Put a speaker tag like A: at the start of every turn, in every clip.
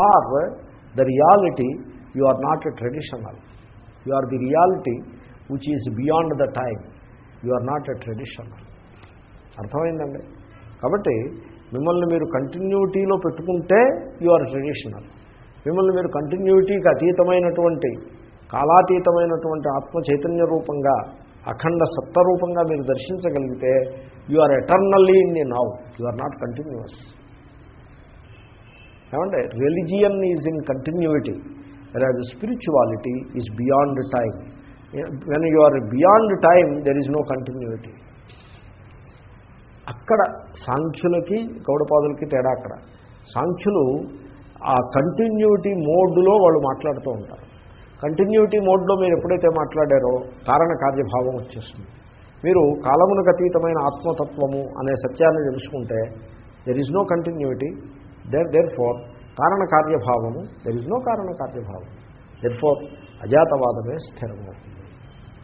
A: For the reality you are not a traditional. You are the reality which is beyond the time. You are not a traditional. అర్థమైందండి? కాబట్టి మిమ్మల్ని మీరు కంటిన్యూటీలో పెట్టుకుంటే you are traditional. మిమ్మల్ని మీరు కంటిన్యూటీకి అతీతమైనటువంటి కాలాతీతమైనటువంటి ఆత్మ చైతన్య రూపంగా అఖండ సత్త రూపంగా మీరు దర్శించగలిగితే you are eternally in the now. You are not continuous ఏమంటే రిలిజియన్ ఈజ్ ఇన్ కంటిన్యూటీ అది spirituality is beyond time when you are beyond time there is no continuity అక్కడ సాంఖ్యులకి గౌడపాదులకి తేడా అక్కడ. సాంఖ్యులు ఆ కంటిన్యూటీ మోడ్లో వాళ్ళు మాట్లాడుతూ ఉంటారు. కంటిన్యూటీ మోడ్లో మీరు ఎప్పుడైతే మాట్లాడారో కారణ కార్యభావం వచ్చేస్తుంది. మీరు కాలమునకు అతీతమైన ఆత్మతత్వము అనే సత్యాన్ని తెలుసుకుంటే there is no continuity there therefore కారణ కార్యభావము దెర్ ఇస్ నో కారణ కార్యభావం దెర్ ఫోర్ అజాతవాదమే స్థిరమవుతుంది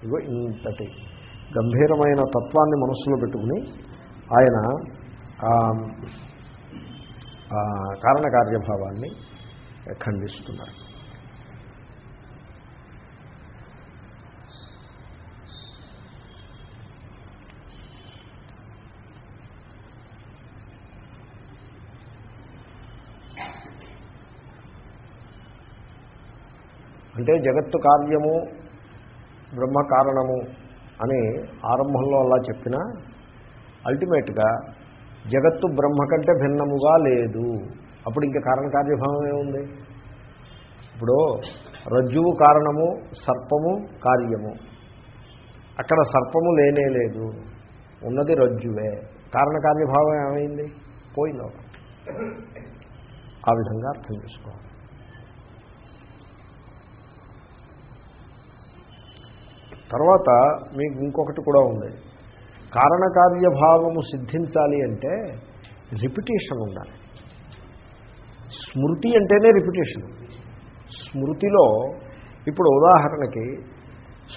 A: ఇగో ఇంతటి గంభీరమైన తత్వాన్ని మనస్సులో పెట్టుకుని ఆయన కారణకార్యభావాన్ని ఖండిస్తున్నారు. అంటే జగత్తు కార్యము బ్రహ్మ కారణము అని ఆరంభంలో అలా చెప్పినా అల్టిమేట్గా జగత్తు బ్రహ్మ కంటే భిన్నముగా లేదు. అప్పుడు ఇంకా కారణకార్యభావం ఏముంది? ఇప్పుడు రజ్జువు కారణము సర్పము కార్యము. అక్కడ సర్పము లేనే లేదు. ఉన్నది రజ్జువే. కారణకార్యభావం ఏమైంది? పోయిందో ఆ విధంగా అర్థం చేసుకోవాలి. తర్వాత మీకు ఇంకొకటి కూడా ఉంది. కారణకార్యభావము సిద్ధించాలి అంటే రిపిటేషన్ ఉండాలి. స్మృతి అంటేనే రిపిటేషన్. స్మృతిలో ఇప్పుడు ఉదాహరణకి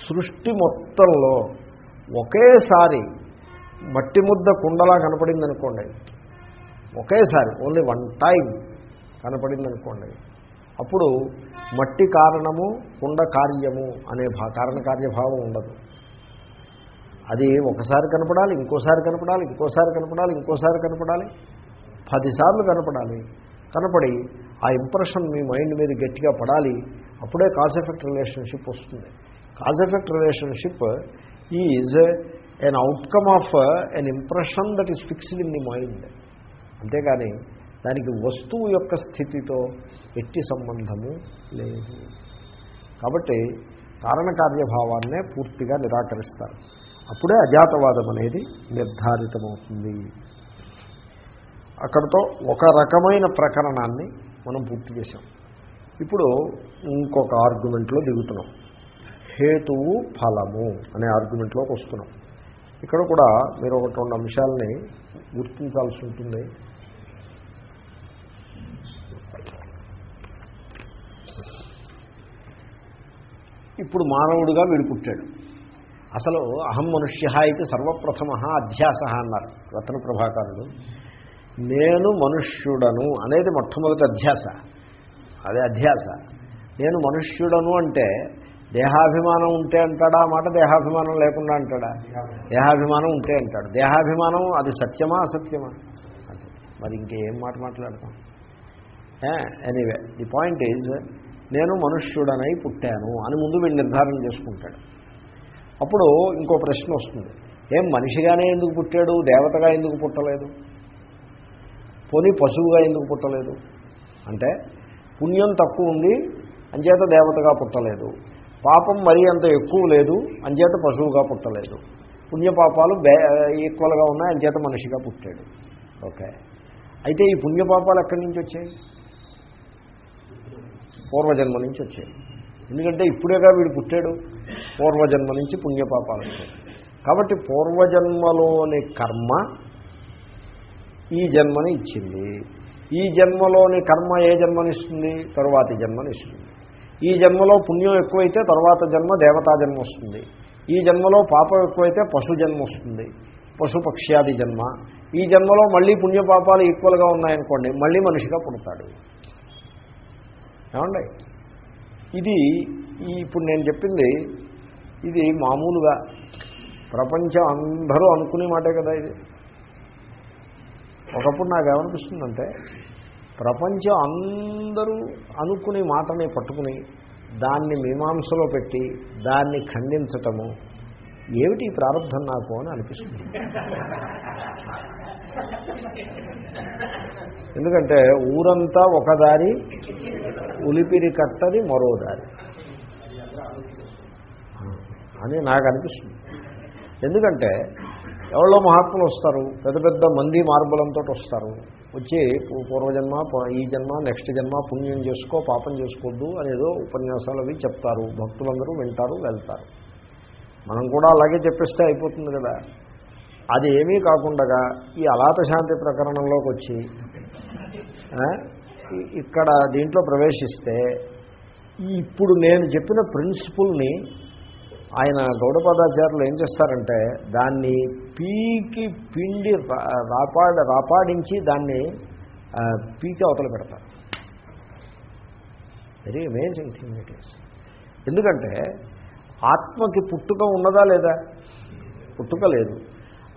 A: సృష్టి మొత్తంలో ఒకేసారి మట్టి ముద్ద కుండలా కనపడింది అనుకోండి ఒకేసారి ఓన్లీ వన్ టైం కనపడింది అనుకోండి అప్పుడు మట్టి కారణము కుండ కార్యము అనే భా కారణకార్యభావం ఉండదు. అది ఒకసారి కనపడాలి ఇంకోసారి కనపడాలి ఇంకోసారి కనపడాలి ఇంకోసారి కనపడాలి. పదిసార్లు కనపడాలి. కనపడి ఆ ఇంప్రెషన్ మీ మైండ్ మీద గట్టిగా పడాలి అప్పుడే కాజ్ ఎఫెక్ట్ రిలేషన్షిప్ వస్తుంది. Cause effect relationship is an outcome of an impression that is fixed in the mind అంతేగాని దానికి వస్తువు యొక్క స్థితితో ఎట్టి సంబంధము లేదు. కాబట్టి కారణకార్యభావాన్నే పూర్తిగా నిరాకరిస్తారు. అప్పుడే అజాతవాదం అనేది నిర్ధారితమవుతుంది. అక్కడతో ఒక రకమైన ప్రకరణాన్ని మనం పూర్తి చేశాం. ఇప్పుడు ఇంకొక ఆర్గ్యుమెంట్లో దిగుతున్నాం. హేతువు ఫలము అనే ఆర్గ్యుమెంట్లోకి వస్తున్నాం. ఇక్కడ కూడా మీరు ఒకటి రెండు అంశాలని గుర్తించాల్సి ఉంటుంది. ఇప్పుడు మానవుడిగా వీడు పుట్టాడు. అసలు అహం మనుష్య ఇది సర్వప్రథమ అధ్యాస అన్నారు రత్న ప్రభాకరుడు. నేను మనుష్యుడను అనేది మొట్టమొదటి అధ్యాస. అదే అధ్యాస. నేను మనుష్యుడను అంటే దేహాభిమానం ఉంటే అంటాడా మాట దేహాభిమానం లేకుండా అంటాడా? దేహాభిమానం ఉంటే అంటాడు. దేహాభిమానం అది సత్యమా అసత్యమా? మరి ఇంకేం మాట మాట్లాడతాం? ఎనీవే ది పాయింట్ ఈజ్ నేను మనుష్యుడనై పుట్టాను అని ముందు వీడు నిర్ధారణ చేసుకుంటాడు. అప్పుడు ఇంకో ప్రశ్న వస్తుంది. ఏం మనిషిగానే ఎందుకు పుట్టాడు? దేవతగా ఎందుకు పుట్టలేదు? పోనీ పశువుగా ఎందుకు పుట్టలేదు? అంటే పుణ్యం తక్కువ ఉంది అంచేత దేవతగా పుట్టలేదు. పాపం మరీ అంత ఎక్కువ లేదు అంచేత పశువుగా పుట్టలేదు. పుణ్యపాపాలు బే ఈక్వల్గా ఉన్నాయి అంచేత మనిషిగా పుట్టాడు. ఓకే. అయితే ఈ పుణ్యపాపాలు ఎక్కడి నుంచి వచ్చాయి? పూర్వజన్మ నుంచి వచ్చాయి ఎందుకంటే ఇప్పుడేగా వీడు పుట్టాడు. పూర్వజన్మ నుంచి పుణ్యపాపాలు వచ్చాయి. కాబట్టి పూర్వజన్మలోని కర్మ ఈ జన్మని ఇచ్చింది. ఈ జన్మలోని కర్మ ఏ జన్మనిస్తుంది? తరువాతి జన్మనిస్తుంది. ఈ జన్మలో పుణ్యం ఎక్కువైతే తర్వాత జన్మ దేవతా జన్మ వస్తుంది. ఈ జన్మలో పాపం ఎక్కువైతే పశు జన్మ వస్తుంది. పశుపక్ష్యాది జన్మ. ఈ జన్మలో మళ్ళీ పుణ్యపాపాలు ఈక్వల్గా ఉన్నాయనుకోండి మళ్ళీ మనిషిగా పుడతాడు. ఏమండి? ఇది ఇప్పుడు నేను చెప్పింది ఇది మామూలుగా ప్రపంచం అందరూ అనుకునే మాటే కదా ఇది. ఒకప్పుడు నాకు ఏమనిపిస్తుందంటే ప్రపంచం అందరూ అనుకునే మాటని పట్టుకుని దాన్ని మీమాంసలో పెట్టి దాన్ని ఖండించటము ఏమిటి ఈ ప్రారంభం నాకు అని అనిపిస్తుంది. ఎందుకంటే ఊరంతా ఒకదారి ఉలిపిరి కట్టది మరో దారి అని నాకు అనిపిస్తుంది. ఎందుకంటే ఎవరో మహాత్ములు వస్తారు పెద్ద పెద్ద మంది మార్బలంతో వస్తారు వచ్చి పూర్వజన్మ ఈ జన్మ నెక్స్ట్ జన్మ పుణ్యం చేసుకో పాపం చేసుకోవద్దు అనేదో ఉపన్యాసాలు అవి చెప్తారు. భక్తులందరూ వింటారు వెళ్తారు. మనం కూడా అలాగే చెప్పిస్తే అయిపోతుంది కదా. అది ఏమీ కాకుండా ఈ అలాత శాంతి ప్రకరణంలోకి వచ్చి ఇక్కడ దీంట్లో ప్రవేశిస్తే ఇప్పుడు నేను చెప్పిన ప్రిన్సిపుల్ని ఆయన గౌడపాదాచార్యులు ఏం చేస్తారంటే దాన్ని పీకి పిండి రా- రాపాడ రాపాడించి దాన్ని పీకి అవతల పెడతారు. Very amazing thing it is ఎందుకంటే ఆత్మకి పుట్టుక ఉన్నదా లేదా? పుట్టుక లేదు.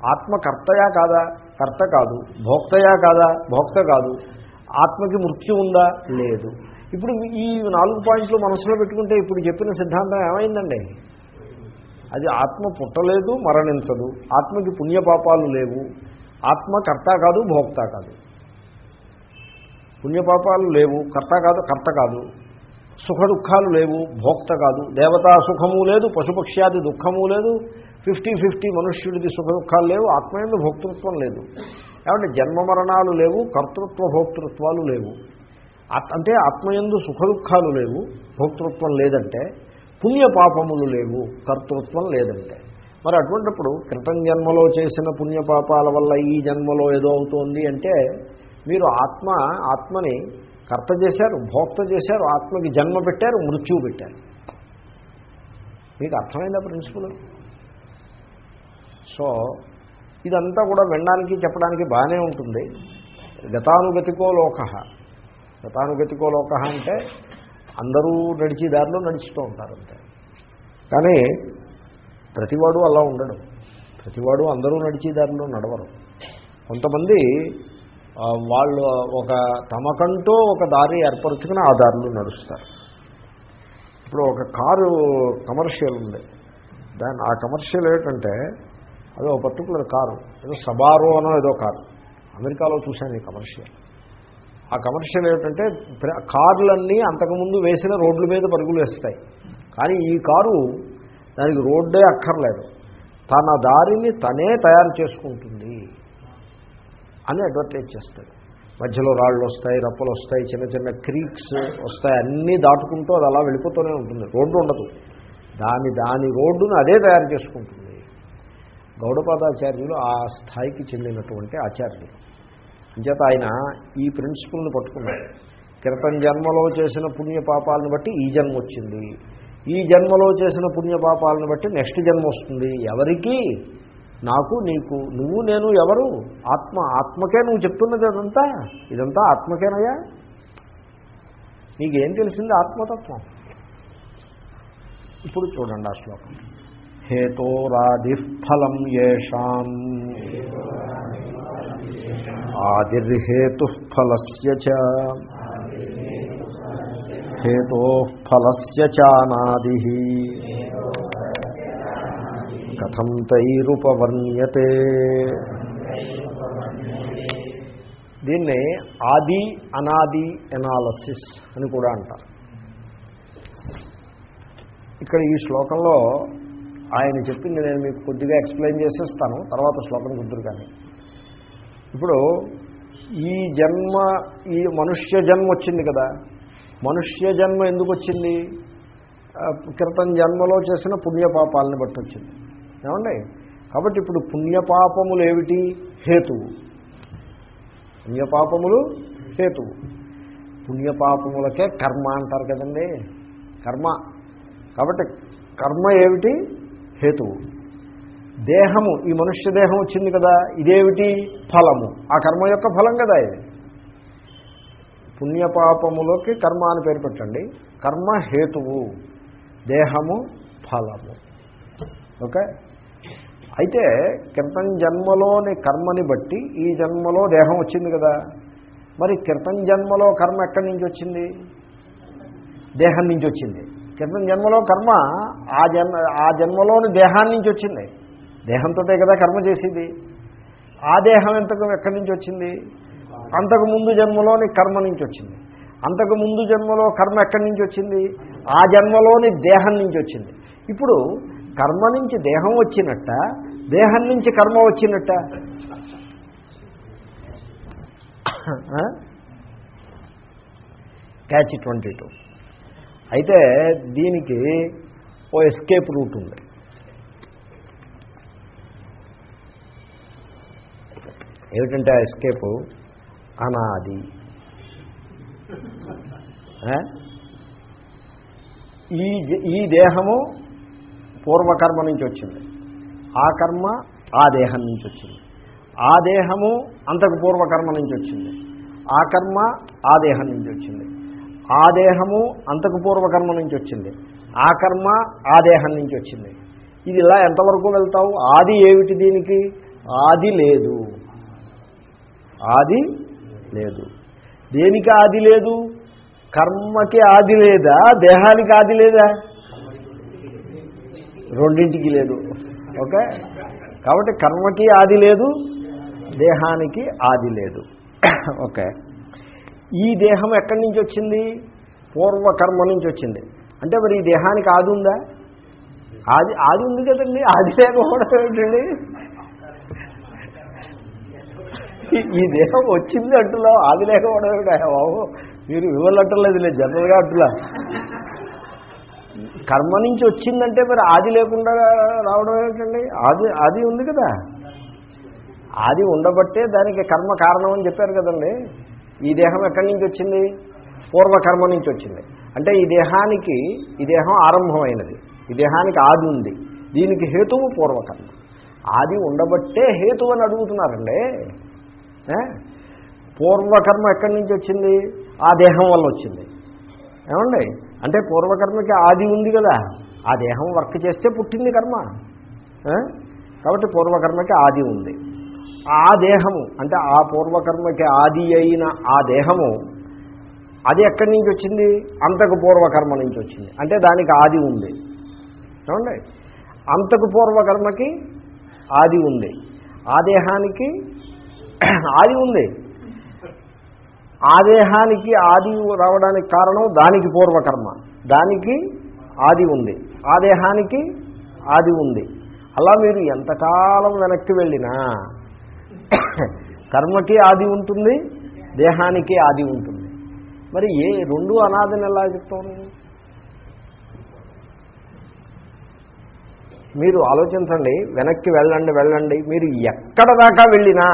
A: ఆత్మ కర్తయా కాదా? కర్త కాదు. భోక్తయా కాదా? భోక్త కాదు. ఆత్మకి మృత్యు ఉందా? లేదు. ఇప్పుడు ఈ నాలుగు పాయింట్లు మనసులో పెట్టుకుంటే ఇప్పుడు చెప్పిన సిద్ధాంతం ఏమైందండి? అది ఆత్మ పుట్టలేదు మరణించదు. ఆత్మకి పుణ్యపాపాలు లేవు. ఆత్మ కర్త కాదు భోక్త కాదు. పుణ్యపాపాలు లేవు కర్త కాదు కర్త కాదు. సుఖ దుఃఖాలు లేవు భోక్త కాదు. దేవతా సుఖము లేదు పశుపక్ష్యాది దుఃఖము లేదు. ఫిఫ్టీ ఫిఫ్టీ మనుష్యుడిది సుఖ దుఃఖాలు లేవు ఆత్మయందు భోక్తృత్వం లేదు. ఏమంటే జన్మ మరణాలు లేవు కర్తృత్వ భోక్తృత్వాలు లేవు అంటే ఆత్మయందు సుఖ దుఃఖాలు లేవు భోక్తృత్వం లేదంటే పుణ్య పాపములు లేవు కర్తృత్వం లేదంటే. మరి అటువంటిప్పుడు క్రితం జన్మలో చేసిన పుణ్యపాపాల వల్ల ఈ జన్మలో ఏదో అవుతోంది అంటే మీరు ఆత్మ ఆత్మని కర్త చేశారు భోక్త చేశారు ఆత్మకి జన్మ పెట్టారు మృత్యువు పెట్టారు. మీకు అర్థమైందా ప్రిన్సిపల్ సో ఇదంతా కూడా వినడానికి చెప్పడానికి బాగానే ఉంటుంది. గతానుగతికో లోక. గతానుగతికో లోక అంటే అందరూ నడిచి దారిలో నడుస్తూ ఉంటారు అంతే. కానీ ప్రతివాడు అలా ఉండడు. ప్రతివాడు అందరూ నడిచి దారిలో నడవరు. కొంతమంది వాళ్ళు ఒక తమకంటూ ఒక దారి ఏర్పరచుకుని ఆ దారిలో నడుస్తారు. ఇప్పుడు ఒక కారు కమర్షియల్ ఉంది. దాని ఆ కమర్షియల్ ఏంటంటే అది ఒక పర్టికులర్ కారు. ఏదో సబారో అనో ఏదో కారు. అమెరికాలో చూశాను ఈ కమర్షియల్. ఆ కమర్షియల్ ఏమిటంటే కార్లన్నీ అంతకుముందు వేసిన రోడ్ల మీద పరుగులు వేస్తాయి. కానీ ఈ కారు దానికి రోడ్డే అక్కర్లేదు. తన దారిని తనే తయారు చేసుకుంటుంది అని అడ్వర్టైజ్ చేస్తాడు. మధ్యలో రాళ్ళు వస్తాయి రప్పలు వస్తాయి చిన్న చిన్న క్రీక్స్ వస్తాయి అన్నీ దాటుకుంటూ అది అలా వెళ్ళిపోతూనే ఉంటుంది. రోడ్డు ఉండదు. దాని దాని రోడ్డును అదే తయారు చేసుకుంటుంది. గౌడపాదాచార్యులు ఆ స్థాయికి చెందినటువంటి ఆచార్యులు. అంచేత ఆయన ఈ ప్రిన్సిపుల్ని పట్టుకున్నారు. క్రితం జన్మలో చేసిన పుణ్యపాపాలను బట్టి ఈ జన్మ వచ్చింది. ఈ జన్మలో చేసిన పుణ్యపాపాలను బట్టి నెక్స్ట్ జన్మ వస్తుంది. ఎవరికి? నాకు నీకు. నువ్వు నేను ఎవరు? ఆత్మ. ఆత్మకే నువ్వు చెప్తున్నది అదంతా. ఇదంతా ఆత్మకేనయ్యా? నీకేం తెలిసింది ఆత్మతత్వం? ఇప్పుడు చూడండి ఆ శ్లోకం. హేతోరాది ఫలం ఏషాం ఆదిర్హేతు ఫలస్య చ. హేతో ఫలస్య చానాది. కథం తైరుపవర్ణ్యతే. దీన్ని ఆది అనాది ఎనాలసిస్ అని కూడా అంటారు. ఇక్కడ ఈ శ్లోకంలో ఆయన చెప్పింది నేను మీకు కొద్దిగా ఎక్స్ప్లెయిన్ చేసేస్తాను తర్వాత శ్లోకం కుదురు కానీ. ఇప్పుడు ఈ జన్మ ఈ మనుష్య జన్మ వచ్చింది కదా. మనుష్య జన్మ ఎందుకు వచ్చింది? క్రితం జన్మలో చేసిన పుణ్యపాపాలని బట్టి వచ్చింది. ఏమండి? కాబట్టి ఇప్పుడు పుణ్యపాపములు ఏమిటి? హేతువు. పుణ్యపాపములు హేతువు. పుణ్యపాపములకే కర్మ అంటారు కదండి. కర్మ. కాబట్టి కర్మ ఏమిటి? హేతువు. దేహము ఈ మనుష్య దేహం వచ్చింది కదా ఇదేమిటి ఫలము? ఆ కర్మ యొక్క ఫలం కదా ఇది. పుణ్యపాపములోకి కర్మ అని పేరు పెట్టండి. కర్మ హేతువు దేహము ఫలము. ఓకే? అయితే క్రితం జన్మలోని కర్మని బట్టి ఈ జన్మలో దేహం వచ్చింది కదా. మరి క్రితం జన్మలో కర్మ ఎక్కడి నుంచి వచ్చింది? దేహం నుంచి వచ్చింది. క్రితం జన్మలో కర్మ ఆ జన్మ ఆ జన్మలోని దేహాన్ని నుంచి వచ్చింది. దేహంతో కదా కర్మ చేసేది. ఆ దేహం ఎంతకు ఎక్కడి నుంచి వచ్చింది? అంతకు ముందు జన్మలోని కర్మ నుంచి వచ్చింది. అంతకు ముందు జన్మలో కర్మ ఎక్కడి నుంచి వచ్చింది? ఆ జన్మలోని దేహం నుంచి వచ్చింది. ఇప్పుడు కర్మ నుంచి దేహం వచ్చినట్ట దేహం నుంచి కర్మ వచ్చినట్ట? Catch twenty two. అయితే దీనికి ఓ ఎస్కేప్ రూట్ ఉంది. ఏమిటంటే ఆ ఎస్కేపు అనాది. ఈ ఈ దేహము పూర్వకర్మ నుంచి వచ్చింది. ఆ కర్మ ఆ దేహం నుంచి వచ్చింది. ఆ దేహము అంతకు పూర్వకర్మ నుంచి వచ్చింది. ఆ కర్మ ఆ దేహం నుంచి వచ్చింది. ఆ దేహము అంతకు పూర్వకర్మ నుంచి వచ్చింది. ఆ కర్మ ఆ దేహం నుంచి వచ్చింది. ఇది ఇలా ఎంతవరకు వెళ్తావు? ఆది ఏమిటి దీనికి? ఆది లేదు. ఆది లేదు. దేనికి ఆది లేదు? కర్మకి ఆది లేదా? దేహానికి ఆది లేదా? రెండింటికి లేదు. ఓకే? కాబట్టి కర్మకి ఆది లేదు దేహానికి ఆది లేదు. ఓకే? ఈ దేహం ఎక్కడి నుంచి వచ్చింది? పూర్వకర్మ నుంచి వచ్చింది. అంటే మరి ఈ దేహానికి ఆది ఉందా? ఆది ఆది ఉంది కదండి. ఆది లేకపోవడం ఏంటండి ఈ- దేహం వచ్చింది అంటులో ఆది లేకపోవడం ఏమిటా? బాబు మీరు ఇవ్వాలంటలేదు లేదు జనరల్గా అంటులా కర్మ నుంచి వచ్చిందంటే మరి ఆది లేకుండా రావడం ఏమిటండి? ఆది ఆది ఉంది కదా. ఆది ఉండబట్టే దానికి కర్మ కారణం అని చెప్పారు కదండి. ఈ దేహం ఎక్కడి నుంచి వచ్చింది? పూర్వకర్మ నుంచి వచ్చింది. అంటే ఈ దేహానికి ఈ దేహం ఆరంభమైనది. ఈ దేహానికి ఆది ఉంది. దీనికి హేతువు పూర్వకర్మ. ఆది ఉండబట్టే హేతువు అని అడుగుతున్నారండి. పూర్వకర్మ ఎక్కడి నుంచి వచ్చింది? ఆ దేహం వల్ల వచ్చింది. ఏమండి? అంటే పూర్వకర్మకి ఆది ఉంది కదా. ఆ దేహం వర్క్ చేస్తే పుట్టింది కర్మ. కాబట్టి పూర్వకర్మకి ఆది ఉంది. ఆ దేహము అంటే ఆ పూర్వకర్మకి ఆది అయిన ఆ దేహము అది ఎక్కడి నుంచి వచ్చింది? అంతకు పూర్వకర్మ నుంచి వచ్చింది. అంటే దానికి ఆది ఉంది. చూడండి అంతకు పూర్వకర్మకి ఆది ఉంది. ఆ దేహానికి ఆది ఉంది. ఆ దేహానికి ఆది రావడానికి కారణం దానికి పూర్వకర్మ. దానికి ఆది ఉంది. ఆ దేహానికి ఆది ఉంది. అలా మీరు ఎంతకాలం వెనక్కి వెళ్ళినా కర్మకి ఆది ఉంటుంది దేహానికి ఆది ఉంటుంది. మరి ఏ రెండు అనాథని ఎలా చెప్తాను మీరు ఆలోచించండి వెనక్కి వెళ్ళండి వెళ్ళండి. మీరు ఎక్కడ దాకా వెళ్ళినా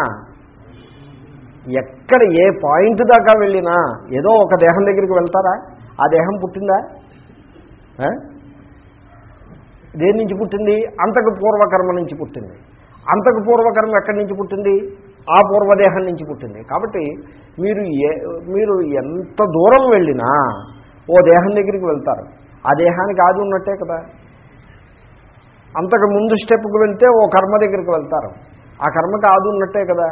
A: ఎక్కడ ఏ పాయింట్ దాకా వెళ్ళినా ఏదో ఒక దేహం దగ్గరికి వెళ్తారా? ఆ దేహం పుట్టిందా? దేని నుంచి పుట్టింది? అంతకు పూర్వకర్మ నుంచి పుట్టింది. అంతకు పూర్వకర్మ ఎక్కడి నుంచి పుట్టింది? ఆ పూర్వదేహం నుంచి పుట్టింది. కాబట్టి మీరు ఏ మీరు ఎంత దూరం వెళ్ళినా ఓ దేహం దగ్గరికి వెళ్తారు. ఆ దేహానికి ఆది ఉన్నట్టే కదా. అంతకు ముందు స్టెప్కి వెళ్తే ఓ కర్మ దగ్గరికి వెళ్తారు. ఆ కర్మకి ఆది ఉన్నట్టే కదా.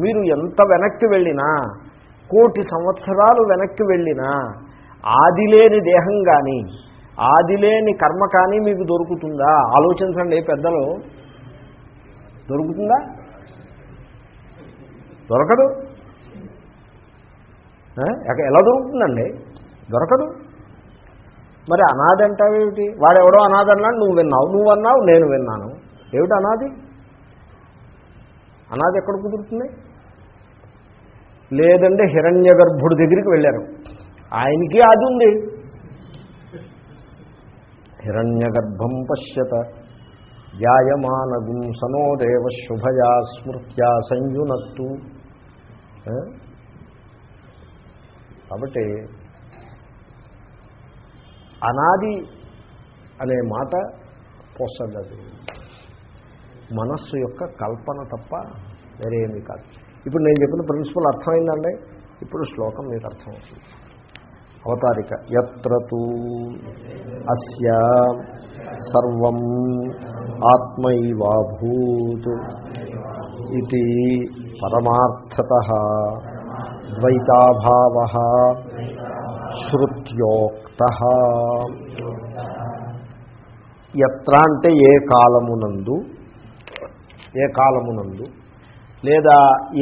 A: మీరు ఎంత వెనక్కి వెళ్ళినా కోటి సంవత్సరాలు వెనక్కి వెళ్ళినా ఆది లేని దేహం కానీ ఆది లేని కర్మ కానీ మీకు దొరుకుతుందా? ఆలోచించండి పెద్దలు. దొరుకుతుందా? దొరకదు. ఎలా దొరుకుతుందండి? దొరకదు. మరి అనాథ అంటావేమిటి వాడెవడో అనాథ అన్నాడు నువ్వు విన్నావు. నువ్వు అన్నావు నేను విన్నాను. ఏమిటి అనాది? అనాది ఎక్కడ కుదురుతుంది? లేదంటే హిరణ్య గర్భుడి దగ్గరికి వెళ్ళారు. ఆయనకి అది ఉంది. హిరణ్య గర్భం పశ్యత. జాయమానగుం సనో దేవ శుభయా స్మృత్యా సంయునత్తు. కాబట్టి అనాది అనే మాట పొసగదు. మనస్సు యొక్క కల్పన తప్ప వేరే కాదు. ఇప్పుడు నేను చెప్పిన ప్రిన్సిపల్ అర్థమైందండి? ఇప్పుడు శ్లోకం మీకు అర్థమవుతుంది. అవతారిక ఎత్రతూ అస్య సర్వం ఆత్మైవాభూత్ ఇది పరమార్థత ద్వైతాభావ శృత్యోక్త. ఎత్ర అంటే ఏ కాలమునందు ఏ కాలమునందు లేదా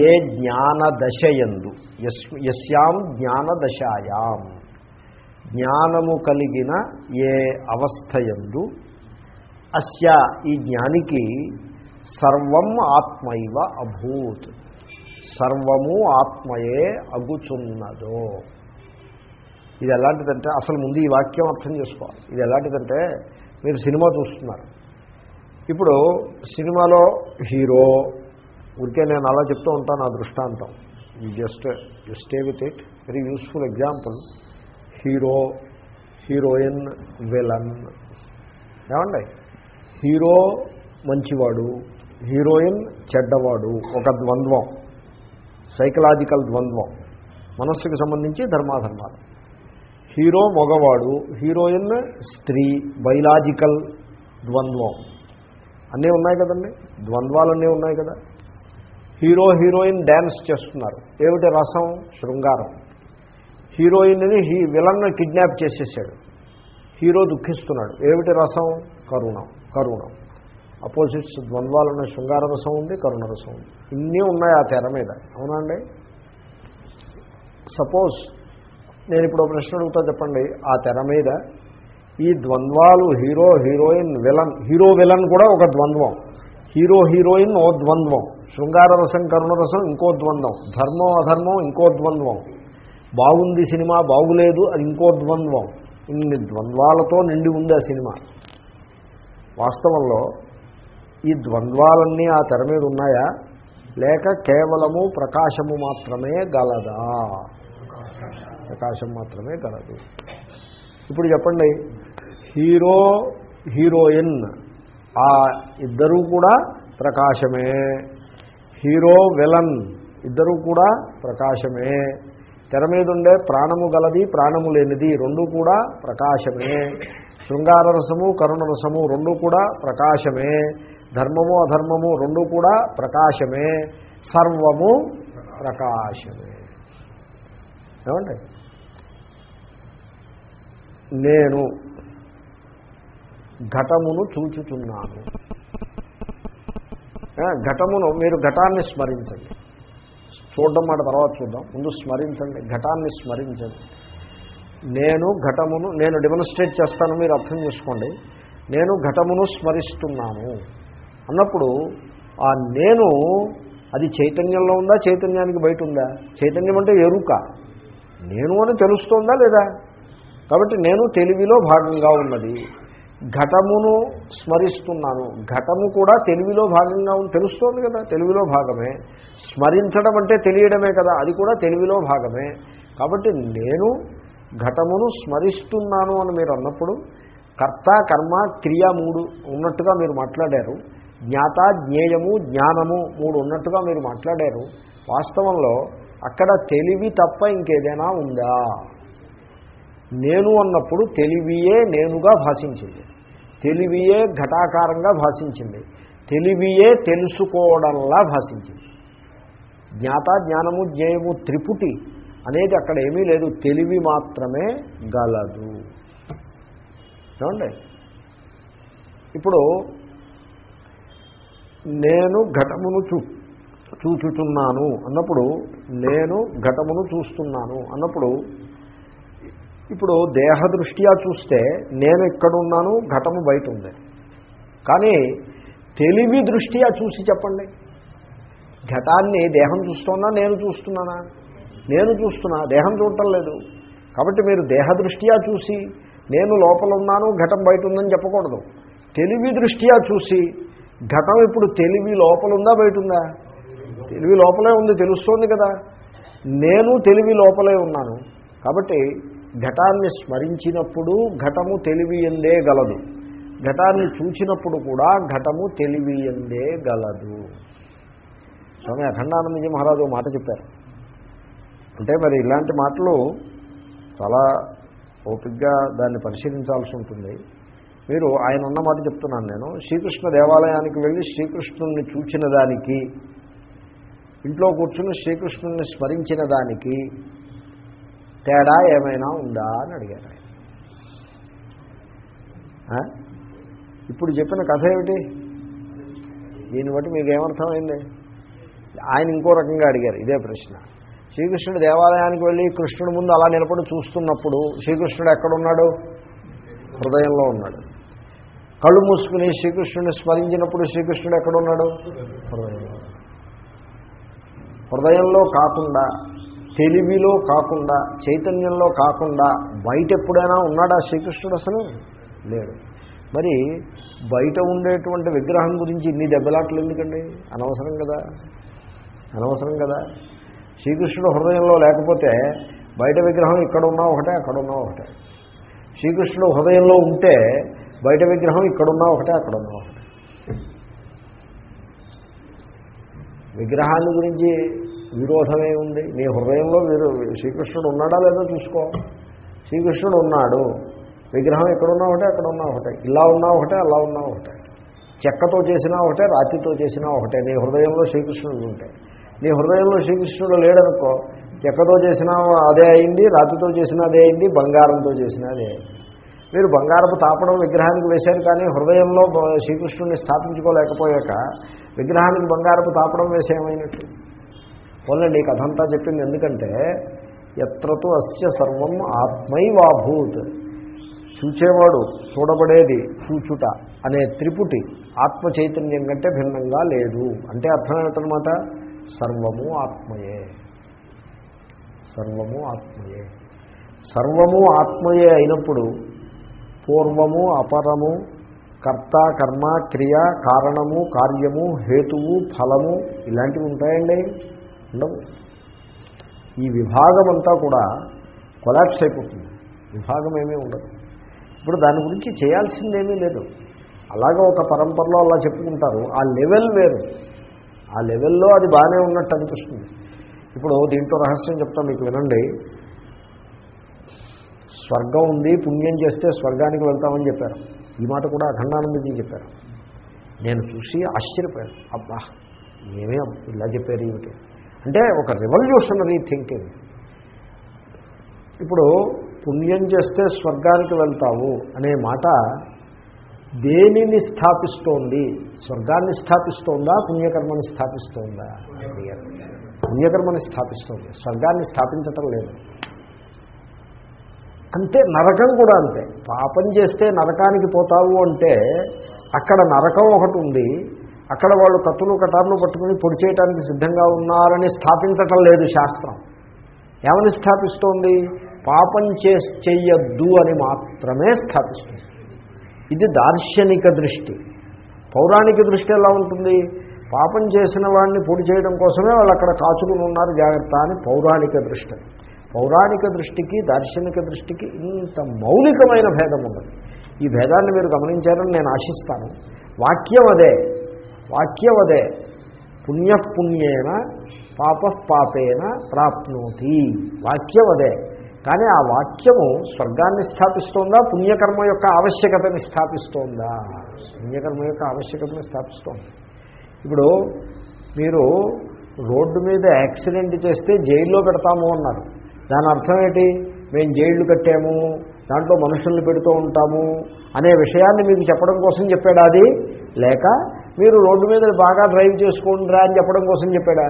A: ఏ జ్ఞానదశయందు ఎస్యాం జ్ఞానదశాయాం జ్ఞానము కలిగిన ఏ అవస్థయందు అస్య ఈ జ్ఞానికి సర్వం ఆత్మైవ అభూత్. సర్వము ఆత్మయే అగుచున్నదో. ఇది ఎలాంటిదంటే అసలు ముందు ఈ వాక్యం అర్థం చేసుకోవాలి ఇది ఎలాంటిదంటే మీరు సినిమా చూస్తున్నారు. ఇప్పుడు సినిమాలో హీరో ఊరికే నేను అలా చెప్తూ ఉంటాను నా దృష్టాంతం. You just you stay with it very useful example hero heroine villain. ఏమండి? హీరో మంచివాడు హీరోయిన్ చెడ్డవాడు ఒక ద్వంద్వం సైకలాజికల్ ద్వంద్వం మనస్సుకు సంబంధించి ధర్మాధర్మాలు. హీరో మగవాడు హీరోయిన్ స్త్రీ బయలాజికల్ ద్వంద్వం. అన్నీ ఉన్నాయి కదండి? ద్వంద్వాలన్నీ ఉన్నాయి కదా? హీరో హీరోయిన్ డ్యాన్స్ చేస్తున్నారు. ఏమిటి రసం? శృంగారం. హీరోయిన్ని హీ విలన్ కిడ్నాప్ చేసేసాడు. హీరో దుఃఖిస్తున్నాడు. ఏమిటి రసం? కరుణం. కరుణం. అపోజిట్స్ ద్వంద్వాలున్న శృంగారరసం ఉంది కరుణ రసం ఉంది. ఇన్ని ఉన్నాయి ఆ తెర మీద. అవునండి సపోజ్ నేను ఇప్పుడు ప్రశ్న అడుగుతా చెప్పండి. ఆ తెర మీద ఈ ద్వంద్వాలు hero heroine villain hero villain కూడా ఒక ద్వంద్వం. హీరో హీరోయిన్ ఓ ద్వంద్వం. శృంగార రసం ఇంకో ద్వంద్వం. ధర్మం అధర్మం ఇంకో ద్వంద్వం. బాగుంది సినిమా బాగులేదు అది ఇంకో ద్వంద్వం. ఇన్ని ద్వంద్వాలతో నిండి ఉంది ఆ సినిమా. వాస్తవంలో ఈ ద్వంద్వాలన్నీ ఆ తెర మీద ఉన్నాయా? లేక కేవలము ప్రకాశము మాత్రమే గలదా? ప్రకాశం మాత్రమే గలదు. ఇప్పుడు చెప్పండి. హీరో హీరోయిన్ ఆ ఇద్దరూ కూడా ప్రకాశమే. హీరో విలన్ ఇద్దరూ కూడా ప్రకాశమే. తెర మీద ఉండే ప్రాణము గలది ప్రాణము లేనిది రెండు కూడా ప్రకాశమే. శృంగార రసము కరుణ రసము రెండు కూడా ప్రకాశమే. ధర్మము అధర్మము రెండు కూడా ప్రకాశమే. సర్వము ప్రకాశమే. ఏమండి? నేను ఘటమును చూచుతున్నాను ఘటమును మీరు ఘటాన్ని స్మరించండి. చూడడం మాట తర్వాత చూద్దాం. ముందు స్మరించండి. ఘటాన్ని స్మరించండి. నేను ఘటమును నేను డెమోన్స్ట్రేట్ చేస్తాను మీరు అర్థం చేసుకోండి. నేను ఘటమును స్మరిస్తున్నాను అన్నప్పుడు ఆ నేను అది చైతన్యంలో ఉందా చైతన్యానికి బయట ఉందా? చైతన్యం అంటే ఎరుక. నేను అని తెలుస్తోందా లేదా? కాబట్టి నేను తెలివిలో భాగంగా ఉన్నది. ఘటమును స్మరిస్తున్నాను. ఘటము కూడా తెలివిలో భాగంగా ఉంది తెలుస్తోంది కదా తెలివిలో భాగమే. స్మరించడం అంటే తెలియడమే కదా అది కూడా తెలివిలో భాగమే. కాబట్టి నేను ఘటమును స్మరిస్తున్నాను అని మీరు అన్నప్పుడు కర్త కర్మ క్రియ మూడు ఉన్నట్టుగా మీరు మాట్లాడారు. జ్ఞాత జ్ఞేయము జ్ఞానము మూడు ఉన్నట్టుగా మీరు మాట్లాడారు. వాస్తవంలో అక్కడ తెలివి తప్ప ఇంకేదైనా ఉందా? నేను అన్నప్పుడు తెలివియే నేనుగా భాషించింది. తెలివియే ఘటాకారంగా భాషించింది. తెలివియే తెలుసుకోవడంలా భాషించింది. జ్ఞాత జ్ఞానము జ్ఞేయము త్రిపుటి అనేది అక్కడ ఏమీ లేదు. తెలివి మాత్రమే గలదు. ఏమండి? ఇప్పుడు నేను ఘటమును చూ చూచుతున్నాను అన్నప్పుడు నేను ఘటమును చూస్తున్నాను అన్నప్పుడు ఇప్పుడు దేహదృష్ట్యా చూస్తే నేను ఇక్కడున్నాను ఘటము బయట ఉంది కానీ తెలివి దృష్ట్యా చూసి చెప్పండి. ఘటాన్ని దేహం చూస్తున్నా నేను చూస్తున్నానా? నేను చూస్తున్నా దేహం చూడటం లేదు. కాబట్టి మీరు దేహదృష్ట్యా చూసి నేను లోపల ఉన్నాను ఘటం బయట ఉందని చెప్పకూడదు. తెలివి దృష్ట్యా చూసి ఘటం ఇప్పుడు తెలివి లోపల ఉందా బయట ఉందా తెలివి లోపలే ఉంది తెలుస్తోంది కదా. నేను తెలివి లోపలే ఉన్నాను. కాబట్టి ఘటాన్ని స్మరించినప్పుడు ఘటము తెలివి ఎందే గలదు. ఘటాన్ని చూచినప్పుడు కూడా ఘటము తెలివి ఎందే గలదు. స్వామి అఖండానందజీ మహారాజు మాట చెప్పారు. అంటే మరి ఇలాంటి మాటలు చాలా ఓపిక్గా దాన్ని పరిశీలించాల్సి ఉంటుంది. మీరు ఆయన ఉన్న మాట చెప్తున్నాను నేను. శ్రీకృష్ణ దేవాలయానికి వెళ్ళి శ్రీకృష్ణుణ్ణి చూచిన దానికి ఇంట్లో కూర్చుని శ్రీకృష్ణుణ్ణి స్మరించిన దానికి తేడా ఏమైనా ఉందా అని అడిగారు ఆయన. ఇప్పుడు చెప్పిన కథ ఏమిటి? దీన్ని బట్టి మీకు ఏమర్థమైంది? ఆయన ఇంకో రకంగా అడిగారు ఇదే ప్రశ్న. శ్రీకృష్ణుడు దేవాలయానికి వెళ్ళి కృష్ణుడి ముందు అలా నిలబడి చూస్తున్నప్పుడు శ్రీకృష్ణుడు ఎక్కడున్నాడు? హృదయంలో ఉన్నాడు. కళ్ళు మూసుకుని శ్రీకృష్ణుడిని స్మరించినప్పుడు శ్రీకృష్ణుడు ఎక్కడున్నాడు? హృదయంలో. హృదయంలో కాకుండా తెలివిలో కాకుండా చైతన్యంలో కాకుండా బయట ఎప్పుడైనా ఉన్నాడా శ్రీకృష్ణుడు అసలు? లేడు. మరి బయట ఉండేటువంటి విగ్రహం గురించి ఇన్ని దెబ్బలాట్లు ఎందుకండి? అనవసరం కదా? అనవసరం కదా? శ్రీకృష్ణుడు హృదయంలో లేకపోతే బయట విగ్రహం ఇక్కడ ఉన్నా ఒకటే అక్కడ ఉన్నా ఒకటే. శ్రీకృష్ణుడు హృదయంలో ఉంటే బయట విగ్రహం ఇక్కడున్నా ఒకటే అక్కడ ఉన్నా ఒకటే. విగ్రహాన్ని గురించి విరోధమే ఉంది. నీ హృదయంలో మీరు శ్రీకృష్ణుడు ఉన్నాడా లేదో చూసుకో. శ్రీకృష్ణుడు ఉన్నాడు. విగ్రహం ఎక్కడున్నా ఒకటే అక్కడ ఉన్నా ఒకటే. ఇలా ఉన్నా ఒకటే అలా ఉన్నా ఒకటే. చెక్కతో చేసినా ఒకటే రాతితో చేసినా ఒకటే. నీ హృదయంలో శ్రీకృష్ణుడు ఉంటే. నీ హృదయంలో శ్రీకృష్ణుడు లేడనుకో చెక్కతో చేసినా అదే అయింది రాతితో చేసినా అదే అయింది బంగారంతో చేసినా అదే అయింది. మీరు బంగారపు తాపడం విగ్రహానికి వేశారు కానీ హృదయంలో శ్రీకృష్ణుడిని స్థాపించుకోలేకపోయాక విగ్రహానికి బంగారపు తాపడం వేసేమైనట్టు పోలండి ఈ కథంతా చెప్పింది ఎందుకంటే ఎత్రతు అస్య సర్వం ఆత్మైవాభూత్. చూచేవాడు చూడబడేది చూచుట అనే త్రిపుటి ఆత్మ చైతన్యం కంటే భిన్నంగా లేదు. అంటే అర్థం ఏమిటనమాట సర్వము ఆత్మయే. సర్వము ఆత్మయే. సర్వము ఆత్మయే అయినప్పుడు పూర్వము అపరము కర్త కర్మ క్రియ కారణము కార్యము హేతువు ఫలము ఇలాంటివి ఉంటాయండి? ఉండవు. ఈ విభాగం అంతా కూడా కొలాప్స్ అయిపోతుంది. విభాగం ఏమీ ఉండదు. ఇప్పుడు దాని గురించి చేయాల్సిందేమీ లేదు. అలాగే ఒక పరంపరలో అలా చెప్పుకుంటారు. ఆ లెవెల్ వేరు. ఆ లెవెల్లో అది బాగానే ఉన్నట్టు అనిపిస్తుంది. ఇప్పుడు దీంట్లో రహస్యం చెప్తాను మీకు వినండి. స్వర్గం ఉంది పుణ్యం చేస్తే స్వర్గానికి వెళ్తామని చెప్పారు. ఈ మాట కూడా అఖండానందజీ చెప్పారు. నేను చూసి ఆశ్చర్యపోయాను. అబ్బా ఏమే ఇలా చెప్పారు ఏమిటి? అంటే ఒక రెవల్యూషనరీ థింకింగ్ ఇప్పుడు పుణ్యం చేస్తే స్వర్గానికి వెళ్తావు అనే మాట దేనిని స్థాపిస్తోంది? స్వర్గాన్ని స్థాపిస్తోందా? పుణ్యకర్మని స్థాపిస్తోందా? పుణ్యకర్మని స్థాపిస్తోంది. స్వర్గాన్ని స్థాపించటం లేదు. అంతే నరకం కూడా అంతే. పాపం చేస్తే నరకానికి పోతావు అంటే అక్కడ నరకం ఒకటి ఉంది. అక్కడ వాళ్ళు కత్తులు కటార్లు పట్టుకుని పొడి చేయడానికి సిద్ధంగా ఉన్నారని స్థాపించటం లేదు శాస్త్రం. ఏమని స్థాపిస్తోంది? పాపం చేసి చెయ్యొద్దు అని మాత్రమే స్థాపిస్తుంది. ఇది దార్శనిక దృష్టి. పౌరాణిక దృష్టి ఎలా ఉంటుంది? పాపం చేసిన వాడిని పొడి చేయడం కోసమే వాళ్ళు అక్కడ కాచుకుని ఉన్నారు. జాగ్రత్త అని పౌరాణిక దృష్టి. పౌరాణిక దృష్టికి దార్శనిక దృష్టికి ఇంత మౌలికమైన భేదం ఉండదు. ఈ భేదాన్ని మీరు గమనించారని నేను ఆశిస్తాను. వాక్యం అదే. వాక్యం అదే. పుణ్యపుణ్యేన పాప పాపేన ప్రాప్నోతి. వాక్యం అదే. కానీ ఆ వాక్యము స్వర్గాన్ని స్థాపిస్తోందా? పుణ్యకర్మ యొక్క ఆవశ్యకతని స్థాపిస్తోందా? పుణ్యకర్మ యొక్క ఆవశ్యకతని స్థాపిస్తోంది. ఇప్పుడు మీరు రోడ్డు మీద యాక్సిడెంట్ చేస్తే జైల్లో పెడతాము అన్నారు. దాని అర్థం ఏంటి? మేము జైళ్ళు కట్టాము దాంట్లో మనుషుల్ని పెడుతూ ఉంటాము అనే విషయాన్ని మీకు చెప్పడం కోసం చెప్పాడా అది? లేక మీరు రోడ్డు మీద బాగా డ్రైవ్ చేసుకోండిరా అని చెప్పడం కోసం చెప్పాడా?